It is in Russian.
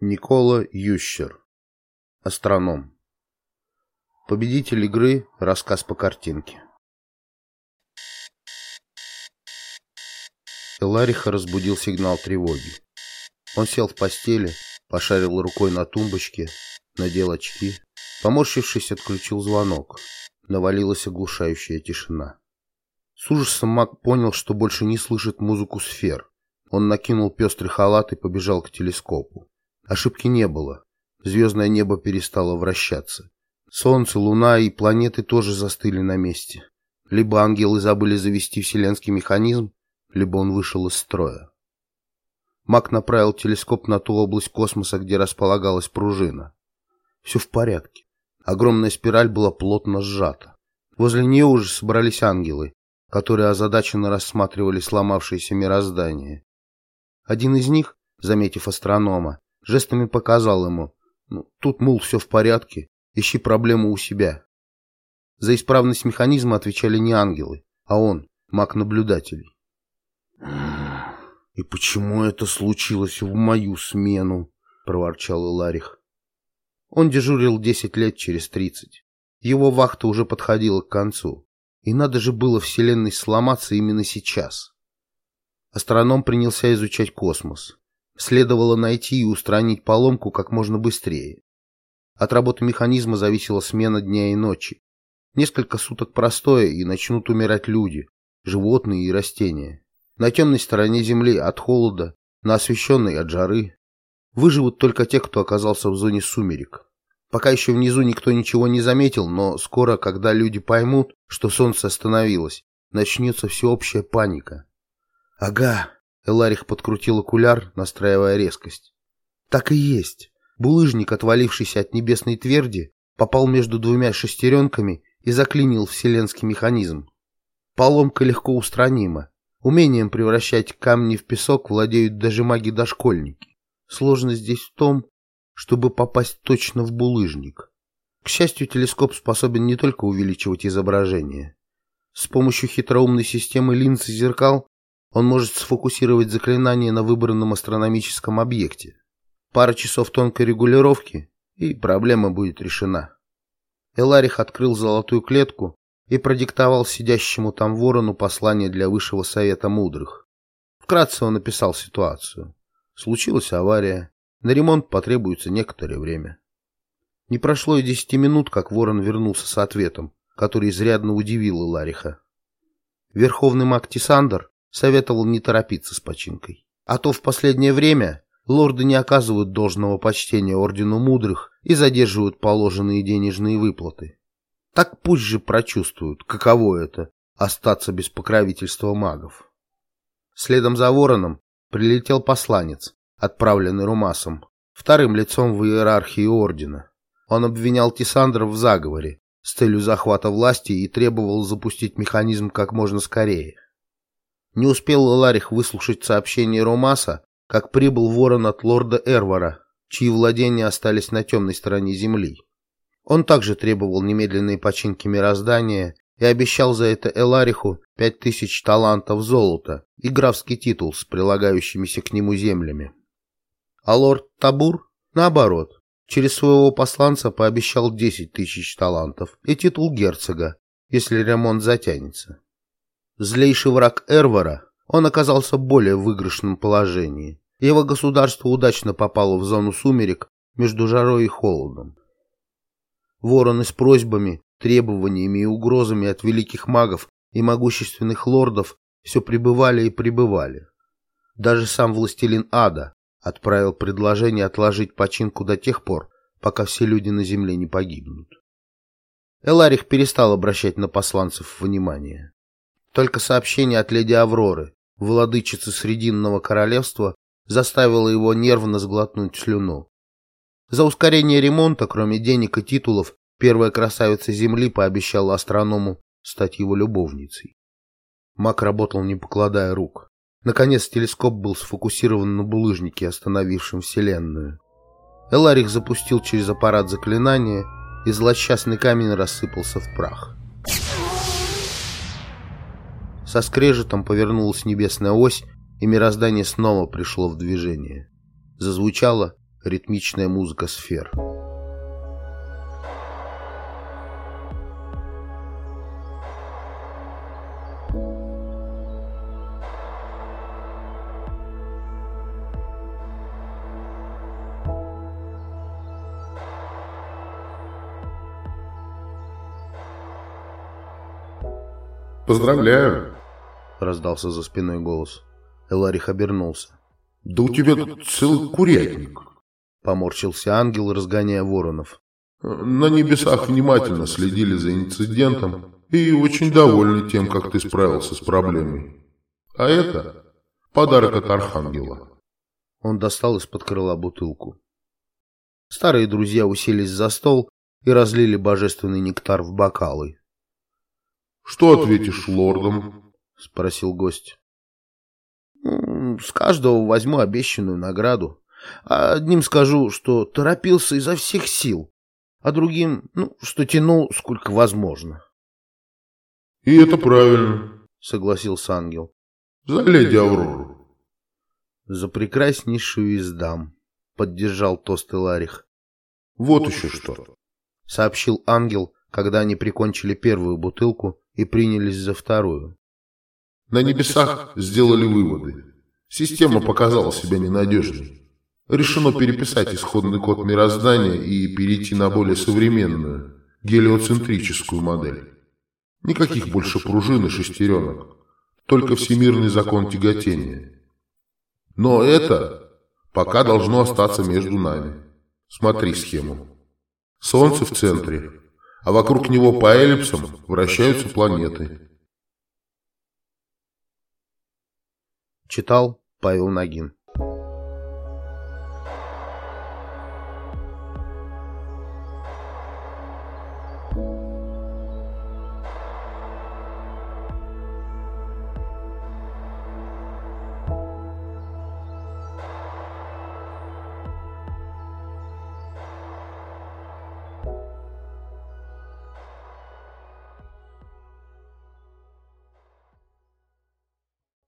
Никола Ющер. Астроном. Победитель игры. Рассказ по картинке. Элариха разбудил сигнал тревоги. Он сел в постели, пошарил рукой на тумбочке, надел очки. Поморщившись, отключил звонок. Навалилась оглушающая тишина. С ужасом Мак понял, что больше не слышит музыку сфер. Он накинул пестрый халат и побежал к телескопу. Ошибки не было. Звездное небо перестало вращаться. Солнце, Луна и планеты тоже застыли на месте. Либо ангелы забыли завести вселенский механизм, либо он вышел из строя. Мак направил телескоп на ту область космоса, где располагалась пружина. Все в порядке. Огромная спираль была плотно сжата. Возле нее уже собрались ангелы, которые озадаченно рассматривали сломавшееся мироздание. Один из них, заметив астронома, жестами показал ему, ну, тут, мол, все в порядке, ищи проблему у себя. За исправность механизма отвечали не ангелы, а он, маг-наблюдателей. «И почему это случилось в мою смену?» — проворчал Иларих. Он дежурил десять лет через тридцать. Его вахта уже подходила к концу. И надо же было Вселенной сломаться именно сейчас. Астроном принялся изучать космос. Следовало найти и устранить поломку как можно быстрее. От работы механизма зависела смена дня и ночи. Несколько суток простоя, и начнут умирать люди, животные и растения. На темной стороне Земли от холода, на освещенной от жары. Выживут только те, кто оказался в зоне сумерек. Пока еще внизу никто ничего не заметил, но скоро, когда люди поймут, что солнце остановилось, начнется всеобщая паника. Ага, Эларих подкрутил окуляр, настраивая резкость. Так и есть. Булыжник, отвалившийся от небесной тверди, попал между двумя шестеренками и заклинил вселенский механизм. Поломка легко устранима. Умением превращать камни в песок владеют даже маги-дошкольники. Сложность здесь в том, чтобы попасть точно в булыжник. К счастью, телескоп способен не только увеличивать изображение. С помощью хитроумной системы линз и зеркал он может сфокусировать заклинание на выбранном астрономическом объекте. Пара часов тонкой регулировки, и проблема будет решена. Эларих открыл золотую клетку и продиктовал сидящему там ворону послание для Высшего Совета Мудрых. Вкратце он описал ситуацию. Случилась авария, на ремонт потребуется некоторое время. Не прошло и десяти минут, как ворон вернулся с ответом, который изрядно удивил Элариха. Верховный маг Тисандр советовал не торопиться с починкой. А то в последнее время лорды не оказывают должного почтения Ордену Мудрых и задерживают положенные денежные выплаты. Так пусть же прочувствуют, каково это — остаться без покровительства магов. Следом за вороном прилетел посланец, отправленный Румасом, вторым лицом в иерархии Ордена. Он обвинял Тисандра в заговоре с целью захвата власти и требовал запустить механизм как можно скорее. Не успел Ларих выслушать сообщение Ромаса, как прибыл ворон от лорда Эрвара, чьи владения остались на темной стороне земли. Он также требовал немедленной починки мироздания и обещал за это Элариху пять тысяч талантов золота и графский титул с прилагающимися к нему землями. А лорд Табур, наоборот, через своего посланца пообещал десять тысяч талантов и титул герцога, если ремонт затянется. Злейший враг Эрвара, он оказался в более выигрышном положении. Его государство удачно попало в зону сумерек между жарой и холодом. Вороны с просьбами, требованиями и угрозами от великих магов и могущественных лордов все пребывали и пребывали. Даже сам властелин ада отправил предложение отложить починку до тех пор, пока все люди на земле не погибнут. Эларих перестал обращать на посланцев внимание. Только сообщение от леди Авроры, владычицы Срединного королевства, заставило его нервно сглотнуть слюну. За ускорение ремонта, кроме денег и титулов, первая красавица Земли пообещала астроному стать его любовницей. Мак работал, не покладая рук. Наконец телескоп был сфокусирован на булыжнике, остановившем Вселенную. Эларих запустил через аппарат заклинание, и злосчастный камень рассыпался в прах. Со скрежетом повернулась небесная ось, и мироздание снова пришло в движение. Зазвучала ритмичная музыка сфер. «Поздравляю!» — раздался за спиной голос. Эларих обернулся. «Да у тебя тут целый курятник!» — поморщился ангел, разгоняя воронов. «На небесах внимательно следили за инцидентом и очень довольны тем, как ты справился с проблемой. А это подарок от Архангела». Он достал из-под крыла бутылку. Старые друзья уселись за стол и разлили божественный нектар в бокалы. Что ответишь лордам? Спросил гость. С каждого возьму обещанную награду. Одним скажу, что торопился изо всех сил, а другим, ну, что тянул сколько возможно. И это правильно, согласился ангел. За леди Аврору. За прекраснейшую из дам, поддержал тост Ларих. Вот еще что, сообщил ангел, когда они прикончили первую бутылку и принялись за вторую. На небесах сделали выводы. Система показала себя ненадежной. Решено переписать исходный код мироздания и перейти на более современную, гелиоцентрическую модель. Никаких больше пружин и шестеренок, только всемирный закон тяготения. Но это пока должно остаться между нами. Смотри схему. Солнце в центре, а вокруг него по эллипсам вращаются планеты. Читал Павел Нагин.